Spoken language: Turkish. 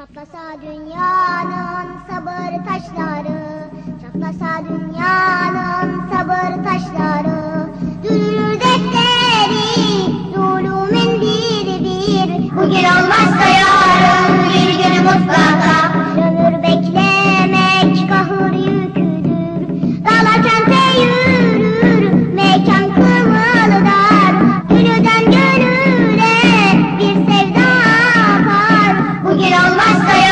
Çatlasa dünyanın sabır taşları Çatlasa dünyanın sabır taşları. Dürür defteri zulümün bir bir Bugün olmazsa yarın bir gün mutlaka. Ömür beklemek kahır yüküdür. Dalacan teyyür get on my sleigh.